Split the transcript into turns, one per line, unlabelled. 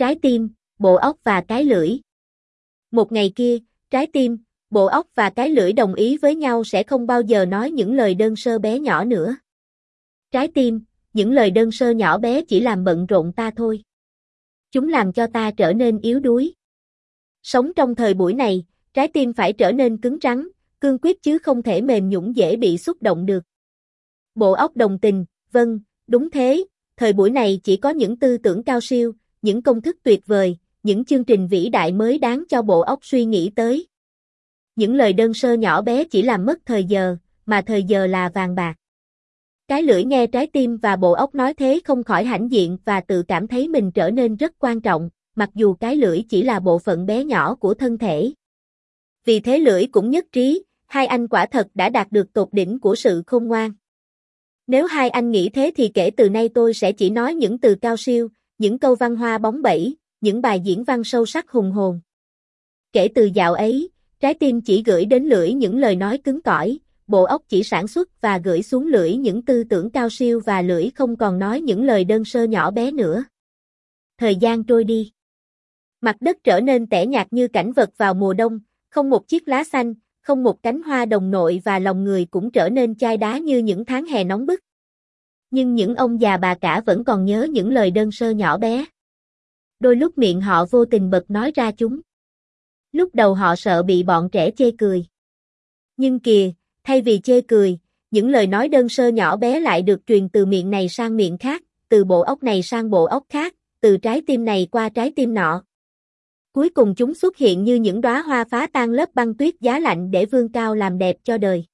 trái tim, bộ óc và cái lưỡi. Một ngày kia, trái tim, bộ óc và cái lưỡi đồng ý với nhau sẽ không bao giờ nói những lời đơn sơ bé nhỏ nữa. Trái tim, những lời đơn sơ nhỏ bé chỉ làm bận rộn ta thôi. Chúng làm cho ta trở nên yếu đuối. Sống trong thời buổi này, trái tim phải trở nên cứng rắn, cương quyết chứ không thể mềm nhũn dễ bị xúc động được. Bộ óc đồng tình, vâng, đúng thế, thời buổi này chỉ có những tư tưởng cao siêu, những công thức tuyệt vời, những chương trình vĩ đại mới đáng cho bộ óc suy nghĩ tới. Những lời đơn sơ nhỏ bé chỉ làm mất thời giờ, mà thời giờ là vàng bạc. Cái lưỡi nghe trái tim và bộ óc nói thế không khỏi hãnh diện và tự cảm thấy mình trở nên rất quan trọng, mặc dù cái lưỡi chỉ là bộ phận bé nhỏ của thân thể. Vì thế lưỡi cũng nhất trí, hai anh quả thật đã đạt được tột đỉnh của sự khôn ngoan. Nếu hai anh nghĩ thế thì kể từ nay tôi sẽ chỉ nói những từ cao siêu, những câu văn hoa bóng bẩy, những bài diễn văn sâu sắc hùng hồn. Kể từ dạo ấy, trái tim chỉ gửi đến lưỡi những lời nói cứng cỏi, bộ óc chỉ sản xuất và gửi xuống lưỡi những tư tưởng cao siêu và lưỡi không còn nói những lời đơn sơ nhỏ bé nữa. Thời gian trôi đi. Mặt đất trở nên tẻ nhạt như cảnh vật vào mùa đông, không một chiếc lá xanh, không một cánh hoa đồng nội và lòng người cũng trở nên chai đá như những tháng hè nóng bức. Nhưng những ông già bà cả vẫn còn nhớ những lời đơn sơ nhỏ bé. Đôi lúc miệng họ vô tình bật nói ra chúng. Lúc đầu họ sợ bị bọn trẻ chê cười. Nhưng kìa, thay vì chê cười, những lời nói đơn sơ nhỏ bé lại được truyền từ miệng này sang miệng khác, từ bộ óc này sang bộ óc khác, từ trái tim này qua trái tim nọ. Cuối cùng chúng xuất hiện như những đóa hoa phá tan lớp băng tuyết giá lạnh để vươn cao làm đẹp cho đời.